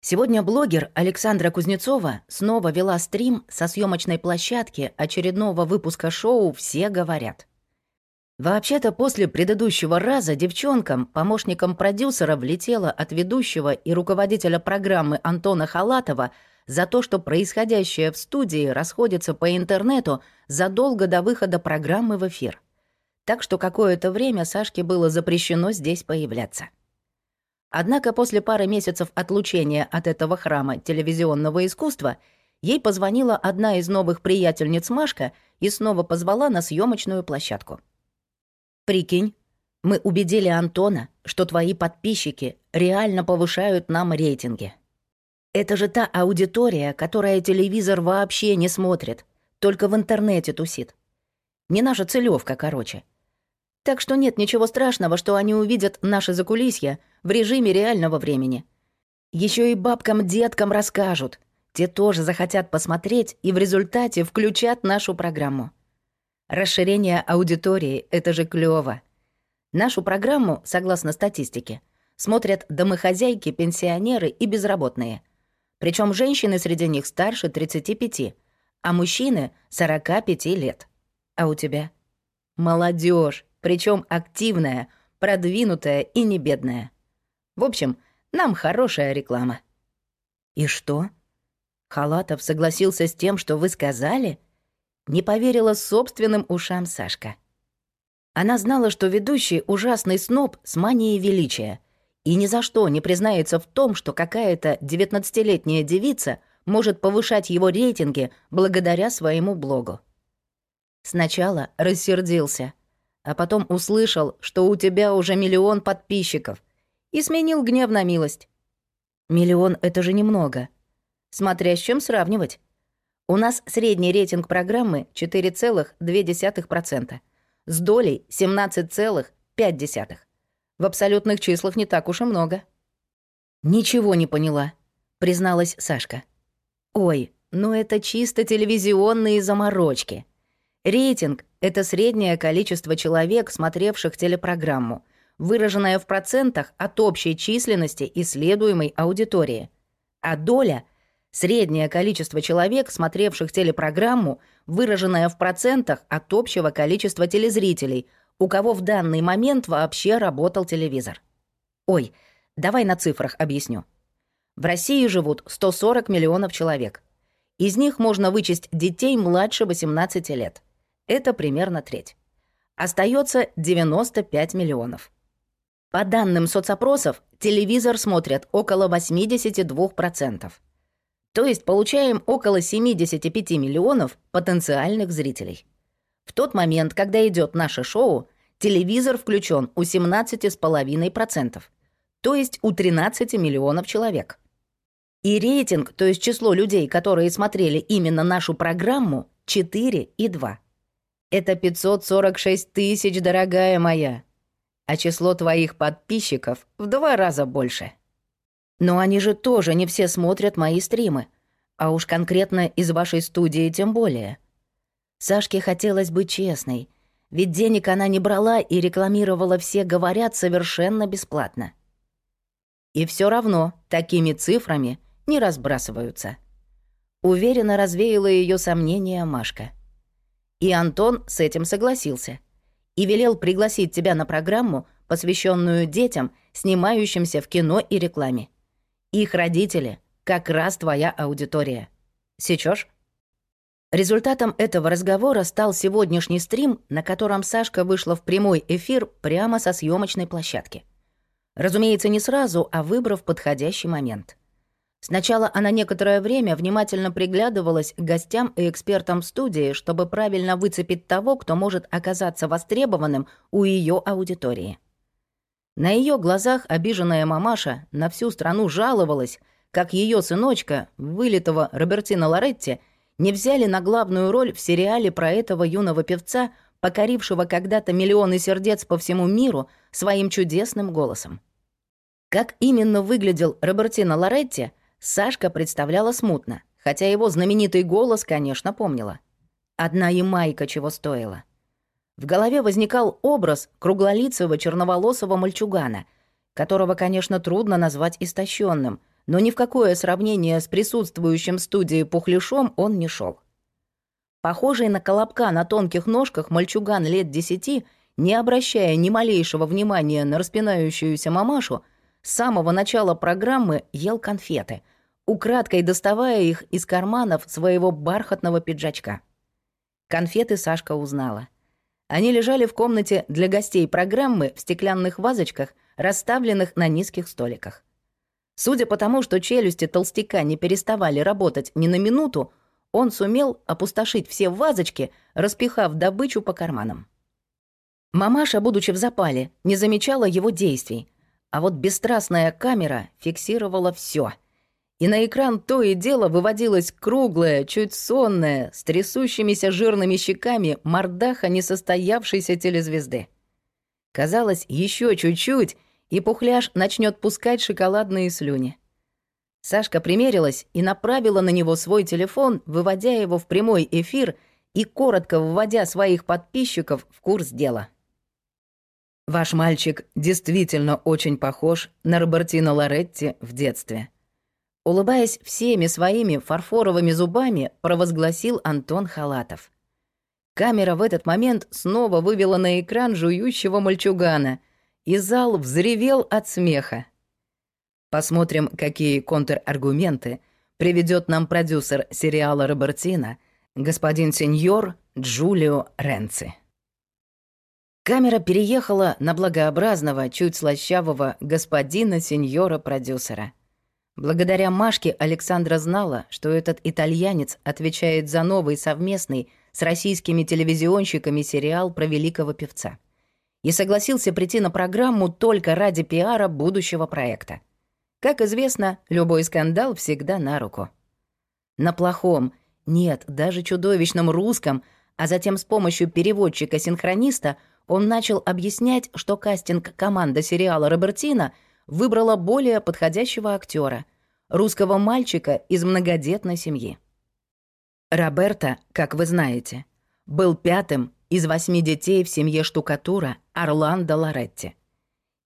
Сегодня блогер Александра Кузнецова снова вела стрим со съемочной площадки очередного выпуска шоу «Все говорят». Вообще-то после предыдущего раза девчонкам, помощникам продюсера, влетело от ведущего и руководителя программы Антона Халатова за то, что происходящее в студии расходится по интернету задолго до выхода программы в эфир. Так что какое-то время Сашке было запрещено здесь появляться. Однако после пары месяцев отлучения от этого храма телевизионного искусства ей позвонила одна из новых приятельниц Машка и снова позвала на съемочную площадку. «Прикинь, мы убедили Антона, что твои подписчики реально повышают нам рейтинги. Это же та аудитория, которая телевизор вообще не смотрит, только в интернете тусит. Не наша целевка, короче. Так что нет ничего страшного, что они увидят наши закулисья в режиме реального времени. Еще и бабкам-деткам расскажут. Те тоже захотят посмотреть и в результате включат нашу программу. Расширение аудитории — это же клёво. Нашу программу, согласно статистике, смотрят домохозяйки, пенсионеры и безработные. Причем женщины среди них старше 35, а мужчины — 45 лет. А у тебя? Молодежь причем активная, продвинутая и не бедная. В общем, нам хорошая реклама». «И что?» Халатов согласился с тем, что вы сказали? Не поверила собственным ушам Сашка. Она знала, что ведущий ужасный сноб с манией величия и ни за что не признается в том, что какая-то девятнадцатилетняя девица может повышать его рейтинги благодаря своему блогу. Сначала рассердился, а потом услышал, что у тебя уже миллион подписчиков, и сменил гнев на милость. Миллион — это же немного. Смотря с чем сравнивать. У нас средний рейтинг программы 4,2%, с долей 17,5%. В абсолютных числах не так уж и много. «Ничего не поняла», — призналась Сашка. «Ой, ну это чисто телевизионные заморочки. Рейтинг — это среднее количество человек, смотревших телепрограмму, выраженное в процентах от общей численности исследуемой аудитории. А доля — среднее количество человек, смотревших телепрограмму, выраженное в процентах от общего количества телезрителей, у кого в данный момент вообще работал телевизор. Ой, давай на цифрах объясню. В России живут 140 миллионов человек. Из них можно вычесть детей младше 18 лет — это примерно треть. Остается 95 миллионов. По данным соцопросов, телевизор смотрят около 82%. То есть получаем около 75 миллионов потенциальных зрителей. В тот момент, когда идет наше шоу, телевизор включен у 17,5%, то есть у 13 миллионов человек. И рейтинг, то есть число людей, которые смотрели именно нашу программу, 4,2. Это 546 тысяч, дорогая моя. А число твоих подписчиков в два раза больше. Но они же тоже не все смотрят мои стримы. А уж конкретно из вашей студии тем более. Сашке хотелось быть честной, ведь денег она не брала и рекламировала «Все говорят» совершенно бесплатно. И все равно такими цифрами не разбрасываются. Уверенно развеяла ее сомнения Машка. И Антон с этим согласился. И велел пригласить тебя на программу, посвященную детям, снимающимся в кино и рекламе. Их родители — как раз твоя аудитория. Сечешь? Результатом этого разговора стал сегодняшний стрим, на котором Сашка вышла в прямой эфир прямо со съемочной площадки. Разумеется, не сразу, а выбрав подходящий момент. Сначала она некоторое время внимательно приглядывалась к гостям и экспертам студии, чтобы правильно выцепить того, кто может оказаться востребованным у ее аудитории. На ее глазах обиженная мамаша на всю страну жаловалась, как ее сыночка, вылитого Робертина Лоретти, не взяли на главную роль в сериале про этого юного певца, покорившего когда-то миллионы сердец по всему миру своим чудесным голосом. Как именно выглядел Робертино Лоретти, Сашка представляла смутно, хотя его знаменитый голос, конечно, помнила. Одна Ямайка чего стоила. В голове возникал образ круглолицего черноволосого мальчугана, которого, конечно, трудно назвать истощенным, но ни в какое сравнение с присутствующим в студии пухляшом он не шел. Похожий на колобка на тонких ножках мальчуган лет десяти, не обращая ни малейшего внимания на распинающуюся мамашу, с самого начала программы ел конфеты, украдкой доставая их из карманов своего бархатного пиджачка. Конфеты Сашка узнала. Они лежали в комнате для гостей программы в стеклянных вазочках, расставленных на низких столиках. Судя по тому, что челюсти толстяка не переставали работать ни на минуту, он сумел опустошить все вазочки, распихав добычу по карманам. Мамаша, будучи в запале, не замечала его действий, а вот бесстрастная камера фиксировала все. И на экран то и дело выводилась круглая, чуть сонная, с трясущимися жирными щеками мордаха несостоявшейся телезвезды. Казалось, еще чуть-чуть, и пухляш начнет пускать шоколадные слюни. Сашка примерилась и направила на него свой телефон, выводя его в прямой эфир и коротко вводя своих подписчиков в курс дела. «Ваш мальчик действительно очень похож на Робертино Лоретти в детстве», улыбаясь всеми своими фарфоровыми зубами, провозгласил Антон Халатов. Камера в этот момент снова вывела на экран жующего мальчугана, и зал взревел от смеха. Посмотрим, какие контраргументы приведет нам продюсер сериала Робертина, господин сеньор Джулио Ренци. Камера переехала на благообразного, чуть слащавого господина сеньора-продюсера. Благодаря Машке Александра знала, что этот итальянец отвечает за новый совместный с российскими телевизионщиками сериал про великого певца и согласился прийти на программу только ради пиара будущего проекта. Как известно, любой скандал всегда на руку. На плохом, нет, даже чудовищном русском, а затем с помощью переводчика-синхрониста он начал объяснять, что кастинг команда сериала «Робертина» выбрала более подходящего актера, русского мальчика из многодетной семьи. Роберто, как вы знаете, был пятым из восьми детей в семье штукатура Орландо Лоретти.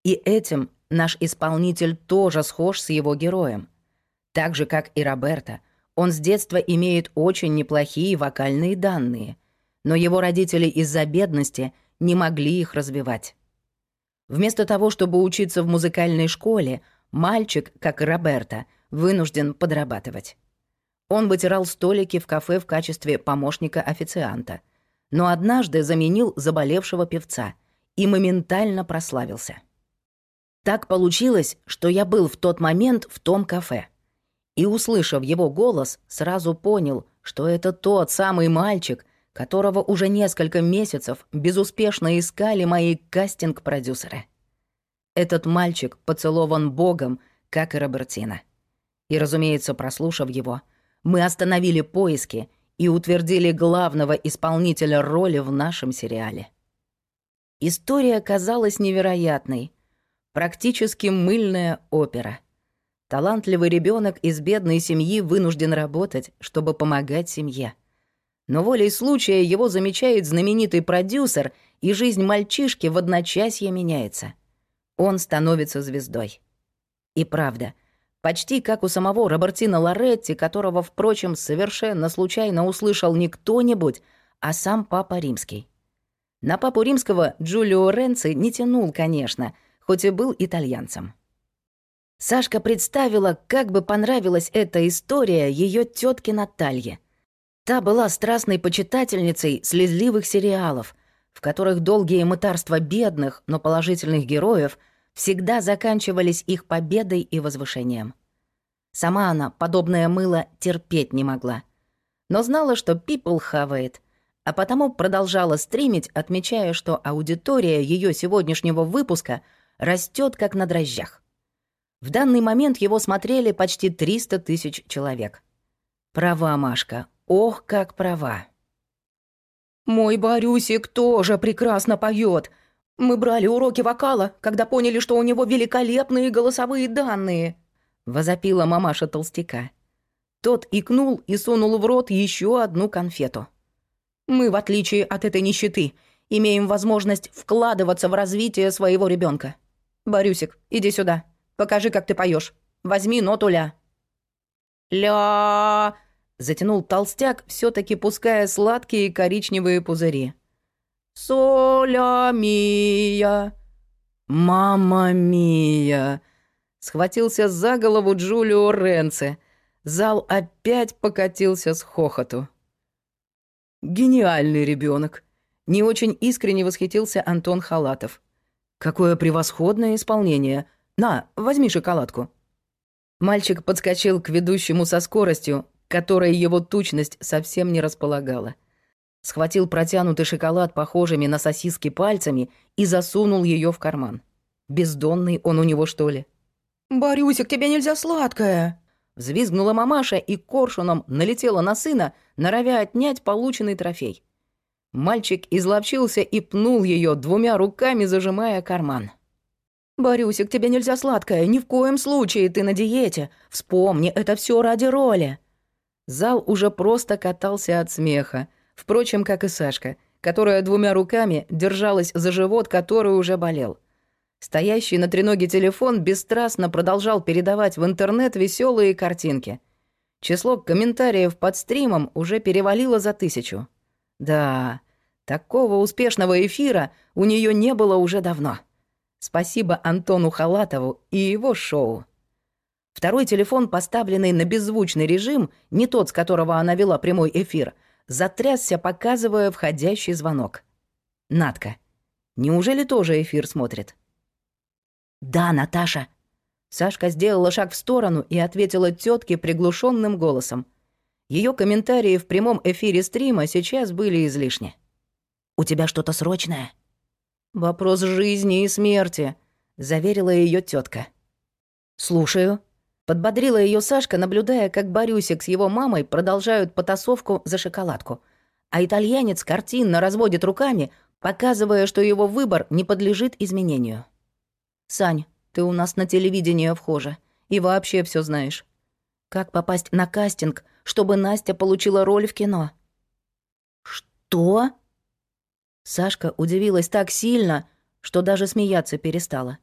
И этим наш исполнитель тоже схож с его героем. Так же, как и Роберто, он с детства имеет очень неплохие вокальные данные, но его родители из-за бедности не могли их развивать. Вместо того, чтобы учиться в музыкальной школе, мальчик, как и Роберто, вынужден подрабатывать. Он вытирал столики в кафе в качестве помощника официанта — но однажды заменил заболевшего певца и моментально прославился. Так получилось, что я был в тот момент в том кафе. И, услышав его голос, сразу понял, что это тот самый мальчик, которого уже несколько месяцев безуспешно искали мои кастинг-продюсеры. Этот мальчик поцелован Богом, как и Робертина. И, разумеется, прослушав его, мы остановили поиски — и утвердили главного исполнителя роли в нашем сериале. История казалась невероятной, практически мыльная опера. Талантливый ребенок из бедной семьи вынужден работать, чтобы помогать семье. Но волей случая его замечает знаменитый продюсер, и жизнь мальчишки в одночасье меняется. Он становится звездой. И правда, Почти как у самого Робертино Лоретти, которого, впрочем, совершенно случайно услышал не кто-нибудь, а сам Папа Римский. На Папу Римского Джулио Ренци не тянул, конечно, хоть и был итальянцем. Сашка представила, как бы понравилась эта история ее тетке Наталье. Та была страстной почитательницей слезливых сериалов, в которых долгие мытарства бедных, но положительных героев — всегда заканчивались их победой и возвышением. Сама она подобное мыло терпеть не могла. Но знала, что People хавает, а потому продолжала стримить, отмечая, что аудитория ее сегодняшнего выпуска растет как на дрожжах. В данный момент его смотрели почти 300 тысяч человек. Права, Машка, ох, как права. «Мой Борюсик тоже прекрасно поет, мы брали уроки вокала, когда поняли, что у него великолепные голосовые данные», — возопила мамаша толстяка. Тот икнул и сунул в рот еще одну конфету. «Мы, в отличие от этой нищеты, имеем возможность вкладываться в развитие своего ребенка. Борюсик, иди сюда. Покажи, как ты поешь. Возьми ноту ля». «Ля!» — затянул толстяк, все таки пуская сладкие коричневые пузыри. «Соля мия!» «Мама мия!» — схватился за голову Джулио Ренце. Зал опять покатился с хохоту. «Гениальный ребенок! Не очень искренне восхитился Антон Халатов. «Какое превосходное исполнение! На, возьми шоколадку!» Мальчик подскочил к ведущему со скоростью, которой его тучность совсем не располагала. Схватил протянутый шоколад похожими на сосиски пальцами и засунул ее в карман. Бездонный он у него, что ли? «Борюсик, тебе нельзя сладкое!» Взвизгнула мамаша и коршуном налетела на сына, норовя отнять полученный трофей. Мальчик изловчился и пнул ее двумя руками, зажимая карман. «Борюсик, тебе нельзя сладкое, ни в коем случае, ты на диете. Вспомни, это все ради роли». Зал уже просто катался от смеха, впрочем, как и Сашка, которая двумя руками держалась за живот, который уже болел. Стоящий на треноге телефон бесстрастно продолжал передавать в интернет веселые картинки. Число комментариев под стримом уже перевалило за тысячу. Да, такого успешного эфира у нее не было уже давно. Спасибо Антону Халатову и его шоу. Второй телефон, поставленный на беззвучный режим, не тот, с которого она вела прямой эфир, затрясся, показывая входящий звонок. Надка. Неужели тоже эфир смотрит? «Да, Наташа». Сашка сделала шаг в сторону и ответила тетке приглушенным голосом. Ее комментарии в прямом эфире стрима сейчас были излишни. «У тебя что-то срочное?» «Вопрос жизни и смерти», — заверила ее тетка. «Слушаю», — подбодрила ее Сашка, наблюдая, как Борюсик с его мамой продолжают потасовку за шоколадку, а итальянец картинно разводит руками, показывая, что его выбор не подлежит изменению. «Сань, ты у нас на телевидении вхожа и вообще все знаешь. Как попасть на кастинг, чтобы Настя получила роль в кино. «Что?» Сашка удивилась так сильно, что даже смеяться перестала.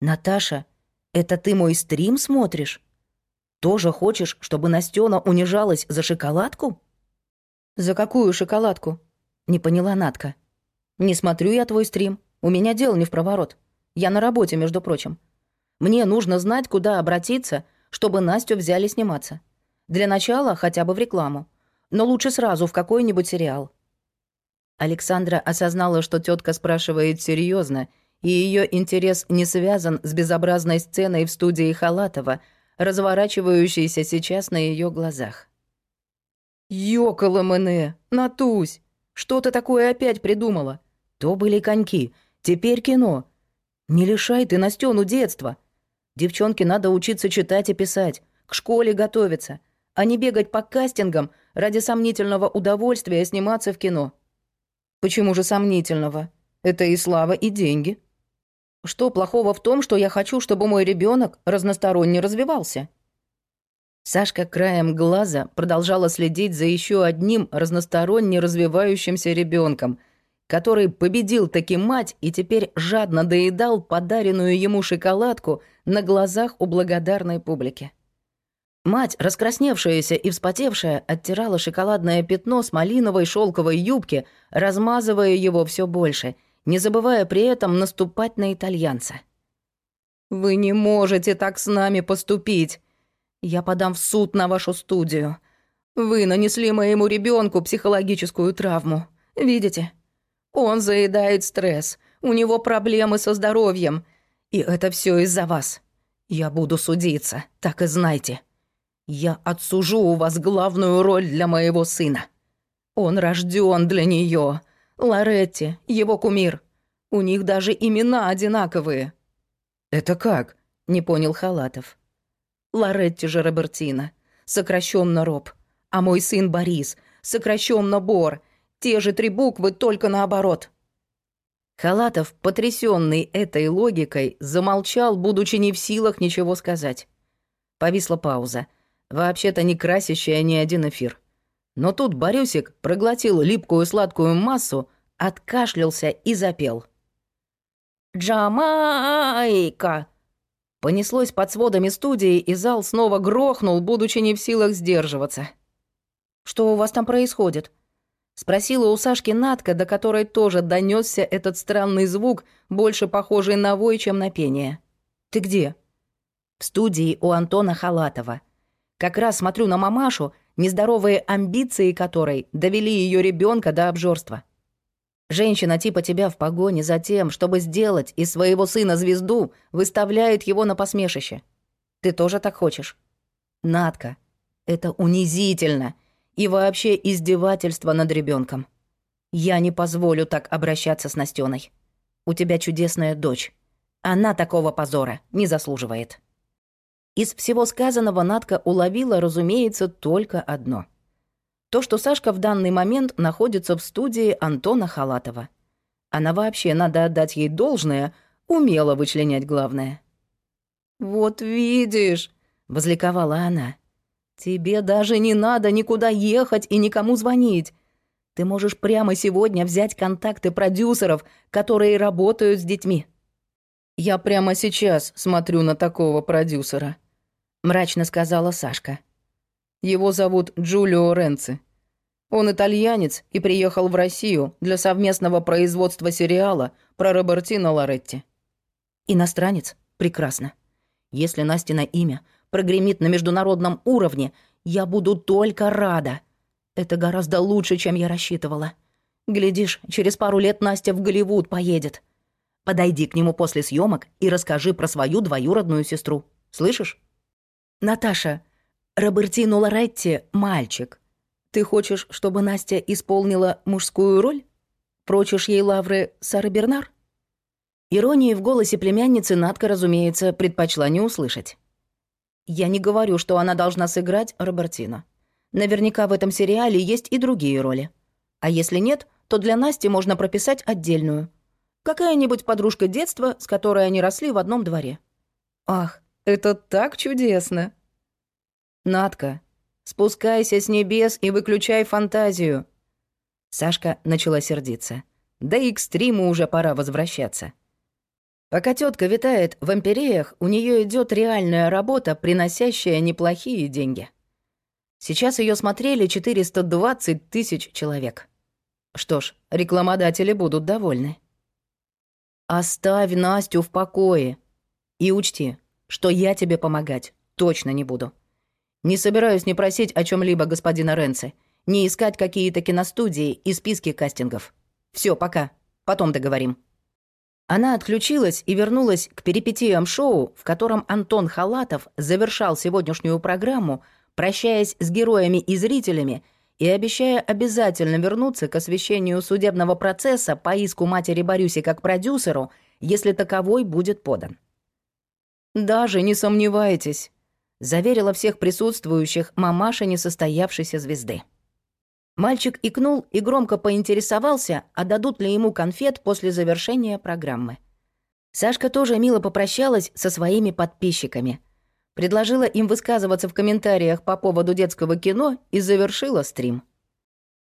«Наташа, это ты мой стрим смотришь? Тоже хочешь, чтобы Настена унижалась за шоколадку?» «За какую шоколадку?» — не поняла Натка. «Не смотрю я твой стрим. У меня дел не в проворот. Я на работе, между прочим. Мне нужно знать, куда обратиться, чтобы Настю взяли сниматься. Для начала хотя бы в рекламу. Но лучше сразу в какой-нибудь сериал. Александра осознала, что тетка спрашивает серьезно, и ее интерес не связан с безобразной сценой в студии Халатова, разворачивающейся сейчас на ее глазах. «Ёкало Натусь! Что ты такое опять придумала? То были коньки, теперь кино. Не лишай ты Настёну детства. Девчонке надо учиться читать и писать, к школе готовиться — а не бегать по кастингам ради сомнительного удовольствия сниматься в кино. Почему же сомнительного? Это и слава, и деньги. Что плохого в том, что я хочу, чтобы мой ребенок разносторонне развивался? Сашка краем глаза продолжала следить за еще одним разносторонне развивающимся ребенком, который победил таки мать и теперь жадно доедал подаренную ему шоколадку на глазах у благодарной публики. Мать, раскрасневшаяся и вспотевшая, оттирала шоколадное пятно с малиновой шелковой юбки, размазывая его все больше, не забывая при этом наступать на итальянца. «Вы не можете так с нами поступить. Я подам в суд на вашу студию. Вы нанесли моему ребенку психологическую травму. Видите? Он заедает стресс, у него проблемы со здоровьем. И это все из-за вас. Я буду судиться, так и знайте». Я отсужу у вас главную роль для моего сына. Он рожден для нее. Лоретти, его кумир. У них даже имена одинаковые». «Это как?» — не понял Халатов. «Лоретти же Робертина, сокращенно Роб, а мой сын Борис, сокращенно Бор. Те же три буквы, только наоборот». Халатов, потрясенный этой логикой, замолчал, будучи не в силах ничего сказать. Повисла пауза — вообще-то не красящая ни один эфир. Но тут Борюсик проглотил липкую сладкую массу, откашлялся и запел. «Джамайка!» Понеслось под сводами студии, и зал снова грохнул, будучи не в силах сдерживаться. «Что у вас там происходит?» Спросила у Сашки Натка, до которой тоже донесся этот странный звук, больше похожий на вой, чем на пение. «Ты где?» «В студии у Антона Халатова. Как раз смотрю на мамашу, нездоровые амбиции которой довели ее ребенка до обжорства. Женщина типа тебя в погоне за тем, чтобы сделать из своего сына звезду, выставляет его на посмешище. Ты тоже так хочешь? Надка, это унизительно и вообще издевательство над ребенком. Я не позволю так обращаться с Настеной. У тебя чудесная дочь. Она такого позора не заслуживает. Из всего сказанного Надка уловила, разумеется, только одно. То, что Сашка в данный момент находится в студии Антона Халатова. Она вообще, надо отдать ей должное, умела вычленять главное. «Вот видишь», — возликовала она, — «тебе даже не надо никуда ехать и никому звонить. Ты можешь прямо сегодня взять контакты продюсеров, которые работают с детьми». «Я прямо сейчас смотрю на такого продюсера», мрачно сказала Сашка. Его зовут Джулио Ренци. Он итальянец и приехал в Россию для совместного производства сериала про Робертино Лоретти. Иностранец? Прекрасно. Если Настина имя прогремит на международном уровне, я буду только рада. Это гораздо лучше, чем я рассчитывала. Глядишь, через пару лет Настя в Голливуд поедет. Подойди к нему после съемок и расскажи про свою двоюродную сестру. Слышишь? «Наташа, Робертино Лоретти — мальчик. Ты хочешь, чтобы Настя исполнила мужскую роль? Прочишь ей лавры Сары Бернар?» Иронии в голосе племянницы Натка, разумеется, предпочла не услышать. «Я не говорю, что она должна сыграть Робертино. Наверняка в этом сериале есть и другие роли. А если нет, то для Насти можно прописать отдельную. Какая-нибудь подружка детства, с которой они росли в одном дворе. Ах, это так чудесно. Надка, спускайся с небес и выключай фантазию. Сашка начала сердиться. Да и к стриму уже пора возвращаться. Пока тетка витает в империях, у нее идет реальная работа, приносящая неплохие деньги. Сейчас ее смотрели 420 тысяч человек. Что ж, рекламодатели будут довольны. Оставь Настю в покое. И учти, что я тебе помогать точно не буду. Не собираюсь не просить о чем либо господина Ренце, не искать какие-то киностудии и списки кастингов. Все, пока. Потом договорим». Она отключилась и вернулась к перипетиям шоу, в котором Антон Халатов завершал сегодняшнюю программу, прощаясь с героями и зрителями и обещая обязательно вернуться к освещению судебного процесса по иску матери Борюси как продюсеру, если таковой будет подан. «Даже не сомневайтесь», — заверила всех присутствующих мамаша несостоявшейся звезды. Мальчик икнул и громко поинтересовался, а дадут ли ему конфет после завершения программы. Сашка тоже мило попрощалась со своими подписчиками. Предложила им высказываться в комментариях по поводу детского кино и завершила стрим.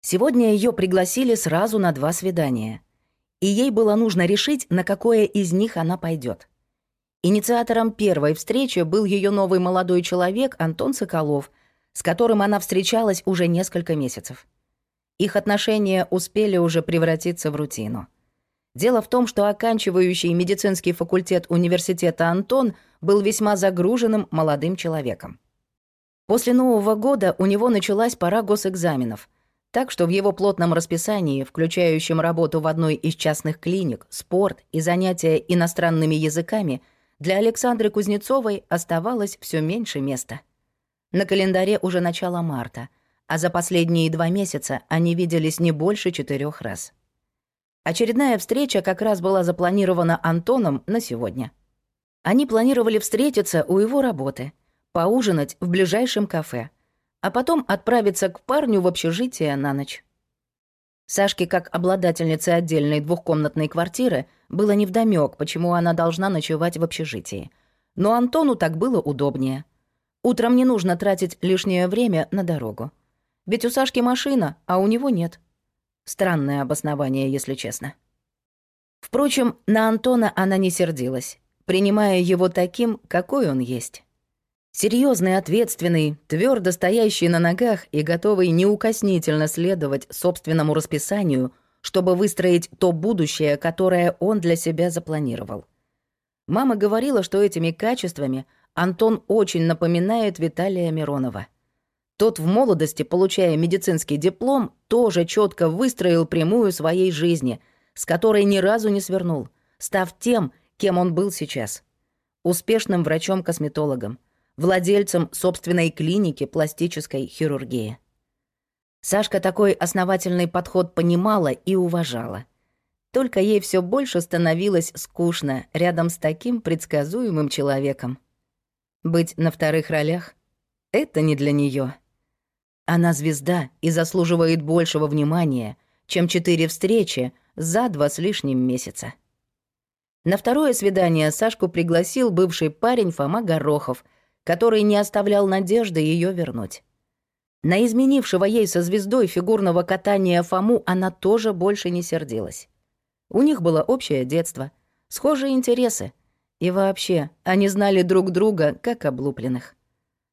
Сегодня ее пригласили сразу на два свидания. И ей было нужно решить, на какое из них она пойдет. Инициатором первой встречи был ее новый молодой человек Антон Соколов, с которым она встречалась уже несколько месяцев. Их отношения успели уже превратиться в рутину. Дело в том, что оканчивающий медицинский факультет университета Антон был весьма загруженным молодым человеком. После Нового года у него началась пора госэкзаменов, так что в его плотном расписании, включающем работу в одной из частных клиник, спорт и занятия иностранными языками – для Александры Кузнецовой оставалось все меньше места. На календаре уже начало марта, а за последние два месяца они виделись не больше четырех раз. Очередная встреча как раз была запланирована Антоном на сегодня. Они планировали встретиться у его работы, поужинать в ближайшем кафе, а потом отправиться к парню в общежитие на ночь. Сашке, как обладательнице отдельной двухкомнатной квартиры, было невдомёк, почему она должна ночевать в общежитии. Но Антону так было удобнее. Утром не нужно тратить лишнее время на дорогу. Ведь у Сашки машина, а у него нет. Странное обоснование, если честно. Впрочем, на Антона она не сердилась. принимая его таким, какой он есть. Серьезный, ответственный, твердо стоящий на ногах и готовый неукоснительно следовать собственному расписанию, чтобы выстроить то будущее, которое он для себя запланировал. Мама говорила, что этими качествами Антон очень напоминает Виталия Миронова. Тот в молодости, получая медицинский диплом, тоже четко выстроил прямую своей жизни, с которой ни разу не свернул, став тем, кем он был сейчас. Успешным врачом-косметологом, владельцем собственной клиники пластической хирургии. Сашка такой основательный подход понимала и уважала. Только ей все больше становилось скучно рядом с таким предсказуемым человеком. Быть на вторых ролях — это не для нее. Она звезда и заслуживает большего внимания, чем четыре встречи за два с лишним месяца. На второе свидание Сашку пригласил бывший парень Фома Горохов, который не оставлял надежды ее вернуть. На изменившего ей со звездой фигурного катания Фому она тоже больше не сердилась. У них было общее детство, схожие интересы. И вообще, они знали друг друга, как облупленных.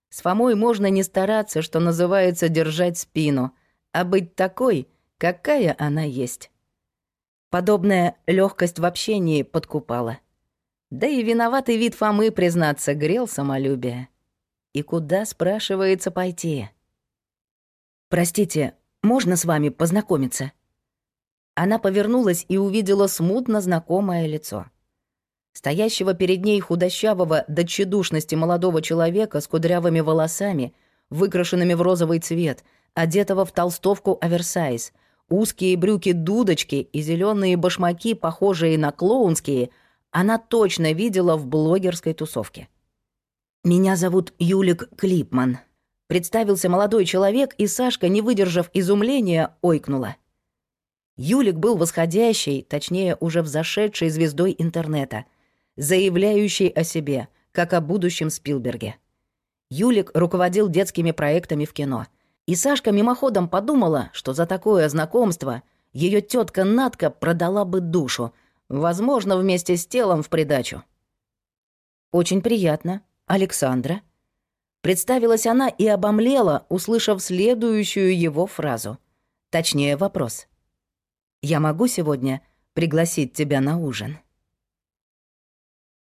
С Фомой можно не стараться, что называется, держать спину, а быть такой, какая она есть. Подобная легкость в общении подкупала. Да и виноватый вид Фомы, признаться, грел самолюбие. И куда, спрашивается, пойти? «Простите, можно с вами познакомиться?» Она повернулась и увидела смутно знакомое лицо. Стоящего перед ней худощавого до тщедушности молодого человека с кудрявыми волосами, выкрашенными в розовый цвет, одетого в толстовку оверсайз — Узкие брюки-дудочки и зеленые башмаки, похожие на клоунские, она точно видела в блогерской тусовке. «Меня зовут Юлик Клипман», — представился молодой человек, и Сашка, не выдержав изумления, ойкнула. Юлик был восходящей, точнее, уже взошедшей звездой интернета, заявляющей о себе, как о будущем Спилберге. Юлик руководил детскими проектами в кино — и Сашка мимоходом подумала, что за такое знакомство ее тетка Натка продала бы душу, возможно, вместе с телом в придачу. «Очень приятно, Александра», — представилась она и обомлела, услышав следующую его фразу. Точнее, вопрос. «Я могу сегодня пригласить тебя на ужин?»